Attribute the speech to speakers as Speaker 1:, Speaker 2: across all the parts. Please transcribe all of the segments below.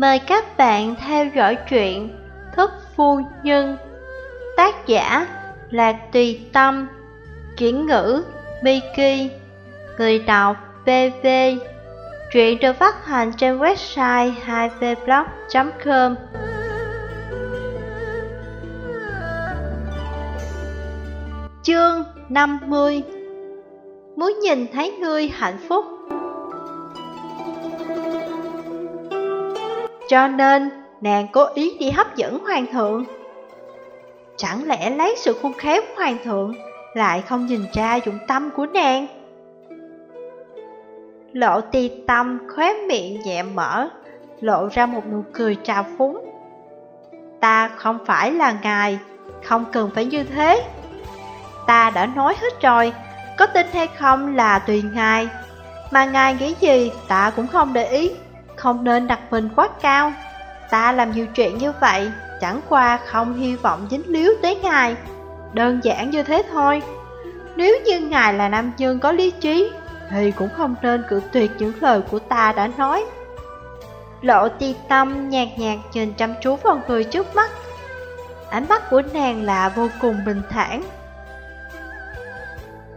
Speaker 1: Mời các bạn theo dõi truyện Thức Phu Nhân. Tác giả Lạc Tùy Tâm. Chuyển ngữ, Miki. Người đọc BV Truyện được phát hành trên website 2vblog.com Chương 50 Muốn nhìn thấy ngươi hạnh phúc Cho nên, nàng cố ý đi hấp dẫn hoàng thượng. Chẳng lẽ lấy sự khôn khéo của hoàng thượng, lại không nhìn ra dụng tâm của nàng? Lộ ti tâm khóe miệng nhẹ mở, lộ ra một nụ cười trào phúng. Ta không phải là ngài, không cần phải như thế. Ta đã nói hết rồi, có tin hay không là tùy ngài. Mà ngài nghĩ gì ta cũng không để ý không nên đặt mình quá cao. Ta làm nhiều chuyện như vậy, chẳng qua không hy vọng dính líu tới ngài. Đơn giản như thế thôi. Nếu như ngài là nam nhân có lý trí, thì cũng không nên cự tuyệt những lời của ta đã nói. Lộ ti tâm nhạt nhạt nhìn chăm chú vào người trước mắt. Ánh mắt của nàng là vô cùng bình thản.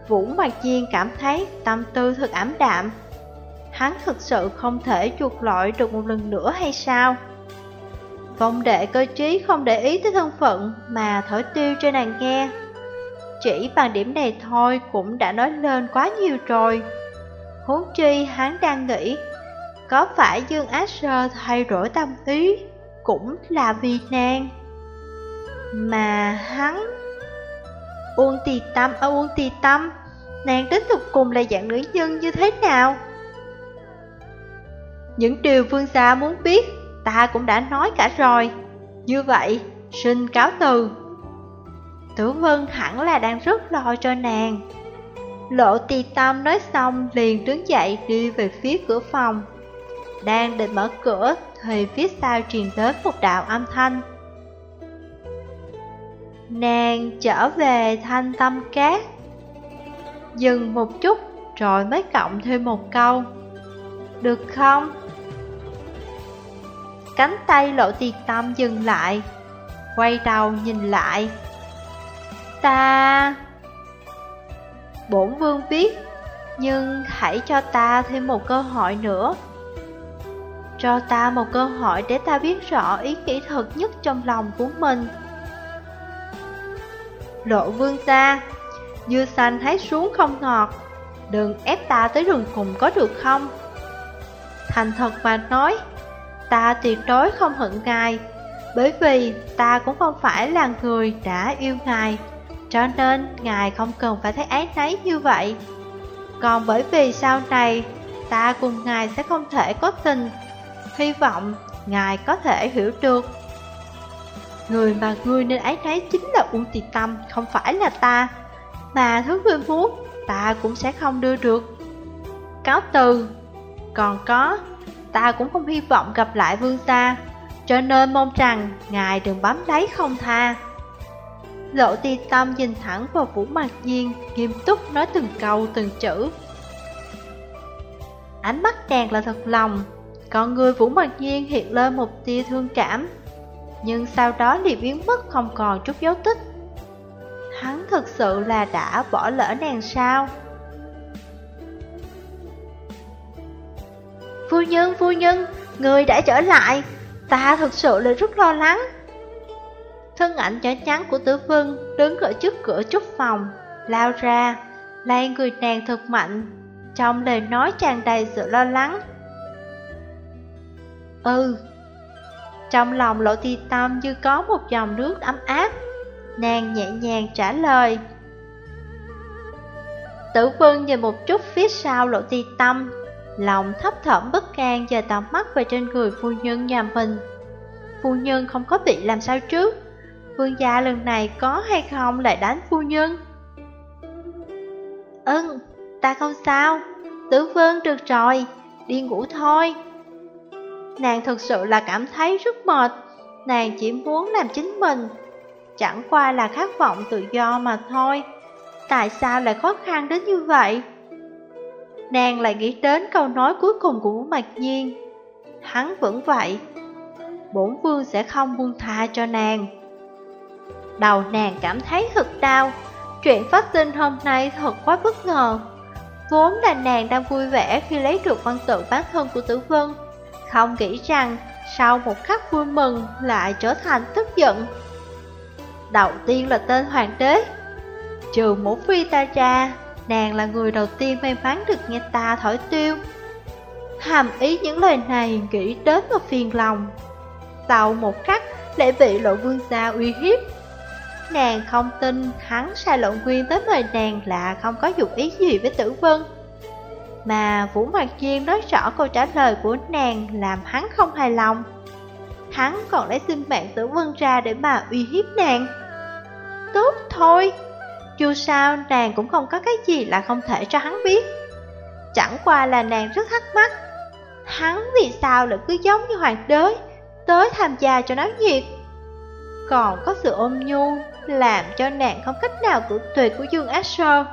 Speaker 1: Vũ Mạc Chiên cảm thấy tâm tư thật ảm đạm, hắn thực sự không thể chuột lọi được một lần nữa hay sao? Vong đệ cơ trí không để ý tới thân phận mà thổi tiêu cho nàng nghe. Chỉ bằng điểm này thôi cũng đã nói lên quá nhiều rồi. Huống chi hắn đang nghĩ, có phải Dương Ác Sơ thay đổi tâm ý cũng là vì nàng. Mà hắn... Uông tì tâm, ở Uông tì tâm, nàng đến thực cùng là dạng nữ nhân như thế nào? Những điều vương gia muốn biết, ta cũng đã nói cả rồi. Như vậy, xin cáo từ. Tử Vân hẳn là đang rất lo cho nàng. Lộ tì tâm nói xong liền đứng dậy đi về phía cửa phòng. Đang định mở cửa thì phía sau truyền tới một đạo âm thanh. Nàng trở về thanh tâm cát. Dừng một chút rồi mới cộng thêm một câu. Được không? Cánh tay lộ tiệt tâm dừng lại, Quay đầu nhìn lại. Ta... Bổn vương biết, Nhưng hãy cho ta thêm một cơ hội nữa. Cho ta một cơ hội để ta biết rõ ý nghĩ thật nhất trong lòng của mình. Lộ vương ta Dưa xanh hái xuống không ngọt, Đừng ép ta tới đường cùng có được không? Thành thật mà nói Ta tuyệt đối không hận ngài, bởi vì ta cũng không phải là người đã yêu ngài, cho nên ngài không cần phải thấy ái nấy như vậy. Còn bởi vì sau này, ta cùng ngài sẽ không thể có tình, hy vọng ngài có thể hiểu được. Người mà ngươi nên ái nấy chính là Uông Tì Tâm, không phải là ta. Mà thứ ngươi muốn, ta cũng sẽ không đưa được. Cáo từ, còn có ta cũng không hy vọng gặp lại vương ta, cho nên mong rằng ngài đừng bám lấy không tha. Lộ ti tâm nhìn thẳng vào Vũ Mạc Nhiên, nghiêm túc nói từng câu từng chữ. Ánh mắt nàng là thật lòng, còn người Vũ Mạc Nhiên hiện lên một tia thương cảm, nhưng sau đó liền biến mất không còn chút dấu tích. Hắn thực sự là đã bỏ lỡ nàng sao? Phu nhân, phu nhân, người đã trở lại, ta thực sự là rất lo lắng. Thân ảnh nhỏ nhắn của tử vân đứng ở trước cửa trúc phòng, lao ra, lay người nàng thật mạnh, trong lời nói tràn đầy sự lo lắng. Ừ, trong lòng lộ thi tâm như có một dòng nước ấm áp, nàng nhẹ nhàng trả lời. Tử vân nhìn một chút phía sau lộ thi tâm, Lòng thấp thỏm bất an và tầm mắt về trên người phu nhân nhà mình. Phu nhân không có bị làm sao chứ Vương gia lần này có hay không lại đánh phu nhân? Ừm, ta không sao. Tử vương được rồi, đi ngủ thôi. Nàng thực sự là cảm thấy rất mệt. Nàng chỉ muốn làm chính mình. Chẳng qua là khát vọng tự do mà thôi. Tại sao lại khó khăn đến như vậy? Nàng lại nghĩ đến câu nói cuối cùng của Mạc Nhiên Hắn vẫn vậy bổn vương sẽ không buông tha cho nàng. Đầu nàng cảm thấy thật đau, chuyện phát sinh hôm nay thật quá bất ngờ. Vốn là nàng đang vui vẻ khi lấy được văn tự bán thân của tử vân, không nghĩ rằng sau một khắc vui mừng lại trở thành tức giận. Đầu tiên là tên hoàng đế, trừ một phi ta ra, nàng là người đầu tiên may mắn được nghe ta thổi tiêu. Hàm ý những lời này nghĩ đến mà phiền lòng. Sau một khắc lại bị lộ vương gia uy hiếp. Nàng không tin hắn sai lộn nguyên tới mời nàng là không có dụng ý gì với tử vân. Mà Vũ Mạc Duyên nói rõ câu trả lời của nàng làm hắn không hài lòng. Hắn còn lấy sinh mạng tử vân ra để mà uy hiếp nàng. Tốt thôi, dù sao, nàng cũng không có cái gì là không thể cho hắn biết. Chẳng qua là nàng rất thắc mắc, Hắn vì sao lại cứ giống như hoàng đế, Tới tham gia cho náo nhiệt Còn có sự ôm nhu Làm cho nàng không cách nào cử tuyệt của Dương Asher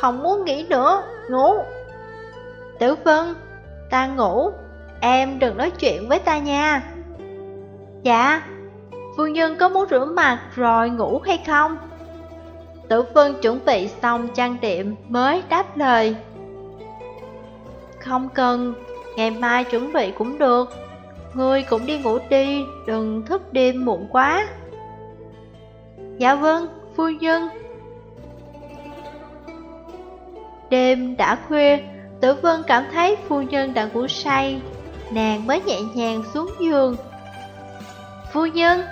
Speaker 1: Không muốn nghĩ nữa, Ngủ Tử Vân, Ta ngủ, Em đừng nói chuyện với ta nha Dạ Phu nhân có muốn rửa mặt rồi ngủ hay không? Tử Vân chuẩn bị xong trang điểm mới đáp lời. Không cần Ngày mai chuẩn bị cũng được. Ngươi cũng đi ngủ đi Đừng thức đêm muộn quá. Dạ vâng, phu nhân. Đêm đã khuya Tử vân cảm thấy phu nhân đã ngủ say. Nàng mới nhẹ nhàng xuống giường. Phu nhân.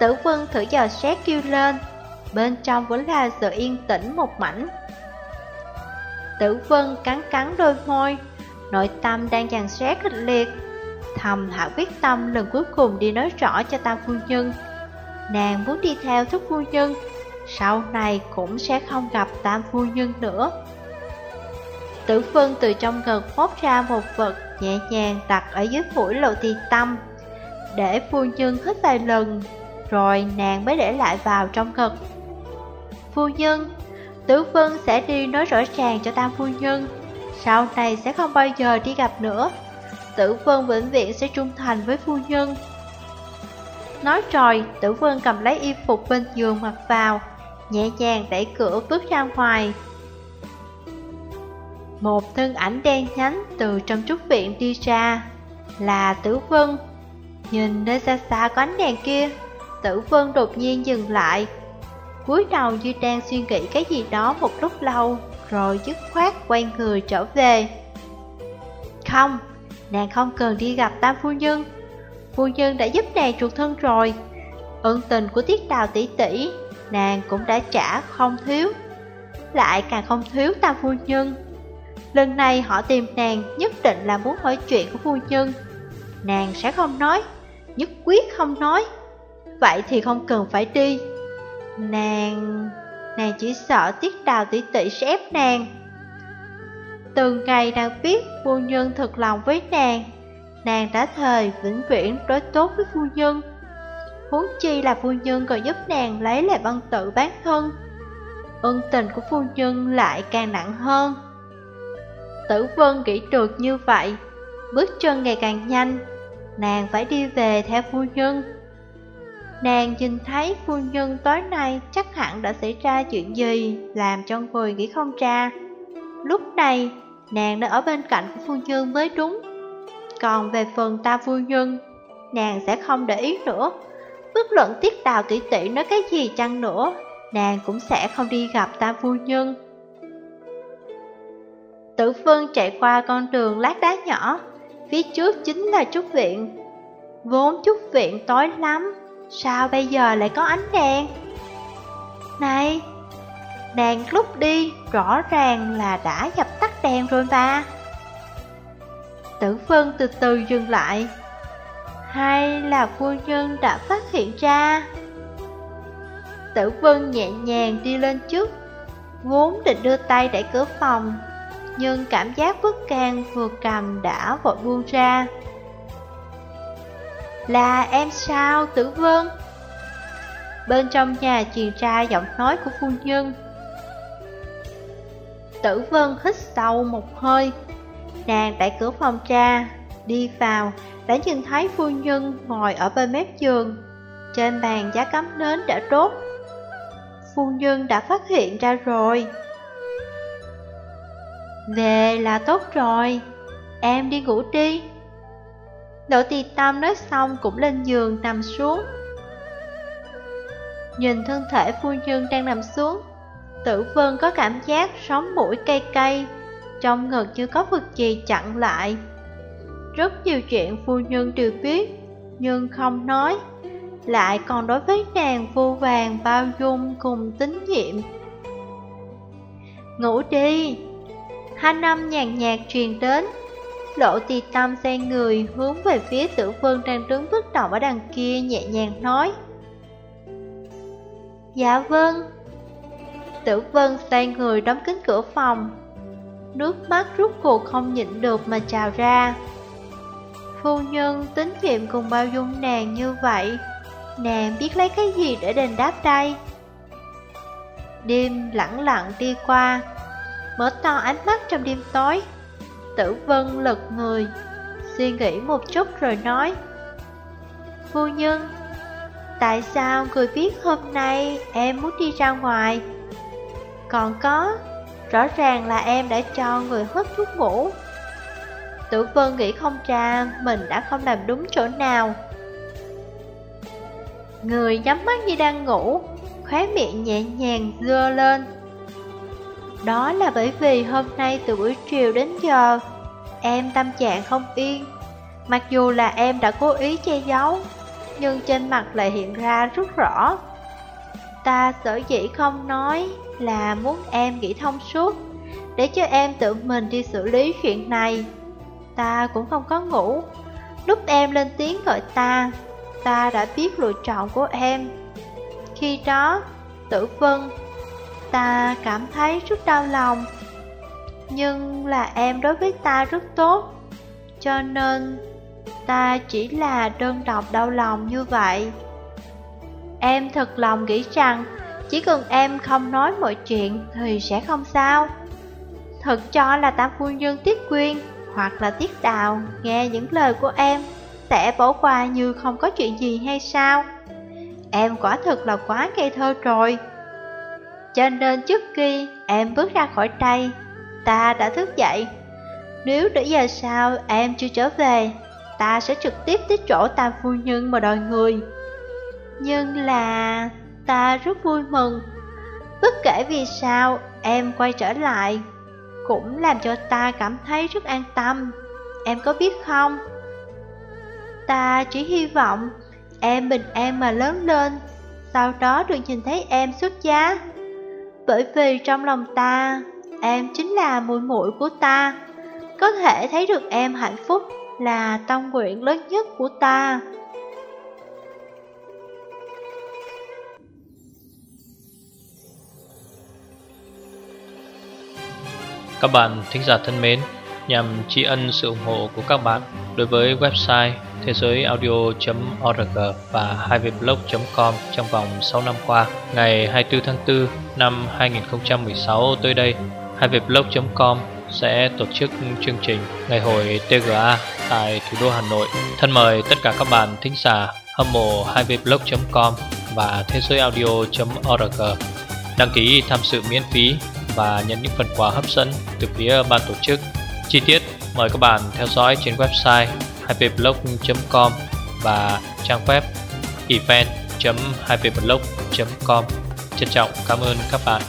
Speaker 1: Tử vân thử dò xét kêu lên. Bên trong vẫn là sự yên tĩnh một mảnh. Tử vân cắn cắn đôi môi, Nội tâm đang dàn xét kịch liệt. Thầm hạ quyết tâm lần cuối cùng đi nói rõ cho tam phu nhân. Nàng muốn đi theo thúc phu nhân, Sau này cũng sẽ không gặp tam phu nhân nữa. Tử Vân từ trong ngực móc ra một vật nhẹ nhàng đặt ở dưới mũi lộ tì tâm, Để phu nhân hít vài lần, Rồi nàng mới để lại vào trong ngực. Phu nhân Tử vân sẽ đi nói rõ ràng cho tam phu nhân sau này sẽ không bao giờ đi gặp nữa. Tử Vân vĩnh viễn sẽ trung thành với phu nhân. Nói rồi, Tử Vân cầm lấy y phục bên giường mặc vào, nhẹ nhàng đẩy cửa bước ra ngoài. Một thân ảnh đen nhánh từ trong trúc viện đi ra, là Tử Vân. Nhìn nơi xa xa có ánh đèn kia, Tử Vân đột nhiên dừng lại, cúi đầu như đang suy nghĩ cái gì đó một lúc lâu rồi dứt khoát quay người trở về. Không, nàng không cần đi gặp tam phu nhân. Phu nhân đã giúp nàng chuộc thân rồi. Ân tình của tiết đào tỷ tỷ, nàng cũng đã trả không thiếu. Lại càng không thiếu tam phu nhân. Lần này họ tìm nàng nhất định là muốn hỏi chuyện của phu nhân. Nàng sẽ không nói, nhất quyết không nói. Vậy thì không cần phải đi. Nàng... Nàng chỉ sợ tiết đào tỷ tỷ sẽ ép nàng. Từng ngày nàng biết phu nhân thật lòng với nàng Nàng đã thời vĩnh viễn đối tốt với phu nhân. Huống chi là phu nhân còn giúp nàng lấy lại băng tự bán thân, Ân tình của phu nhân lại càng nặng hơn. Tử vân nghĩ được như vậy, Bước chân ngày càng nhanh, Nàng phải đi về theo phu nhân. Nàng nhìn thấy phu nhân tối nay chắc hẳn đã xảy ra chuyện gì làm cho người nghĩ không ra. Lúc này, nàng đã ở bên cạnh của phu nhân mới đúng. Còn về phần ta phu nhân, nàng sẽ không để ý nữa. Bất luận tiết đào tỷ tỷ nói cái gì chăng nữa, nàng cũng sẽ không đi gặp ta phu nhân. Tử Vân chạy qua con đường lát đá nhỏ, phía trước chính là trúc viện. Vốn trúc viện tối lắm, Sao bây giờ lại có ánh đèn? Này, đèn lúc đi rõ ràng là đã dập tắt đèn rồi mà Tử Vân từ từ dừng lại. Hay là phu nhân đã phát hiện ra? Tử Vân nhẹ nhàng đi lên trước, vốn định đưa tay để cửa phòng, nhưng cảm giác bức can vừa cầm đã vội buông ra. Là em sao tử vân Bên trong nhà truyền ra giọng nói của phu nhân Tử vân hít sâu một hơi Nàng tại cửa phòng ra Đi vào đã nhìn thấy phu nhân ngồi ở bên mép giường. Trên bàn giá cắm nến đã đốt. Phu nhân đã phát hiện ra rồi. Về là tốt rồi, em đi ngủ đi. Đỗ tì tâm nói xong cũng lên giường nằm xuống. Nhìn thân thể phu nhân đang nằm xuống, tử vân có cảm giác sống mũi cay cay, trong ngực chưa có vật gì chặn lại. Rất nhiều chuyện phu nhân đều biết, nhưng không nói, lại còn đối với nàng vô vàng bao dung cùng tín nhiệm. Ngủ đi! Hai năm nhàn nhạt truyền đến, lộ tì tâm xoay người hướng về phía tử vân đang đứng bất động ở đằng kia nhẹ nhàng nói. Dạ vâng. Tử vân xoay người đóng kín cửa phòng, nước mắt rút cuộc không nhịn được mà trào ra. Phu nhân tín nhiệm cùng bao dung nàng như vậy, nàng biết lấy cái gì để đền đáp đây? Đêm lặng lặng đi qua, mở to ánh mắt trong đêm tối. Tử vân lật người, suy nghĩ một chút rồi nói Phu nhân, tại sao người biết hôm nay em muốn đi ra ngoài? Còn có, rõ ràng là em đã cho người hết thuốc ngủ. Tử vân nghĩ không ra mình đã không làm đúng chỗ nào. Người nhắm mắt như đang ngủ Khóe miệng nhẹ nhàng dưa lên. Đó là bởi vì hôm nay từ buổi chiều đến giờ Em tâm trạng không yên. Mặc dù là em đã cố ý che giấu Nhưng trên mặt lại hiện ra rất rõ. Ta sở dĩ không nói là muốn em nghĩ thông suốt Để cho em tự mình đi xử lý chuyện này. Ta cũng không có ngủ. Lúc em lên tiếng gọi ta Ta đã biết lựa chọn của em. Khi đó, tử vân Ta cảm thấy rất đau lòng Nhưng là em đối với ta rất tốt, Cho nên Ta chỉ là đơn độc đau lòng như vậy Em thật lòng nghĩ rằng Chỉ cần em không nói mọi chuyện Thì sẽ không sao Thật cho là tam phu nhân tiết quyên hoặc là tiết đào nghe những lời của em sẽ bỏ qua như không có chuyện gì hay sao? Em quả thật là quá ngây thơ rồi. Cho nên trước khi em bước ra khỏi đây, ta đã thức dậy. Nếu để giờ sau em chưa trở về, ta sẽ trực tiếp tới chỗ ta phu nhân mà đòi người. Nhưng là ta rất vui mừng. Bất kể vì sao em quay trở lại cũng làm cho ta cảm thấy rất an tâm. Em có biết không? Ta chỉ hy vọng em bình an mà lớn lên, sau đó được nhìn thấy em xuất giá. Bởi vì trong lòng ta, em chính là muội muội của ta. Có thể thấy được em hạnh phúc là tâm nguyện lớn nhất của ta.
Speaker 2: Các bạn thính giả thân mến, nhằm tri ân sự ủng hộ của các bạn đối với website thế giới audio.org và 2vblog.com trong vòng 6 năm qua. Ngày 24 tháng 4 năm 2016 tới đây, 2vblog.com sẽ tổ chức chương trình Ngày hội TGA tại thủ đô Hà Nội. Thân mời tất cả các bạn thính giả hâm mộ 2vblog.com và thế giới audio.org đăng ký tham dự miễn phí và nhận những phần quà hấp dẫn từ phía ban tổ chức. Chi tiết, mời các bạn theo dõi trên website hypeblog.com và trang web event.hypeblog.com. Trân trọng cảm ơn các bạn.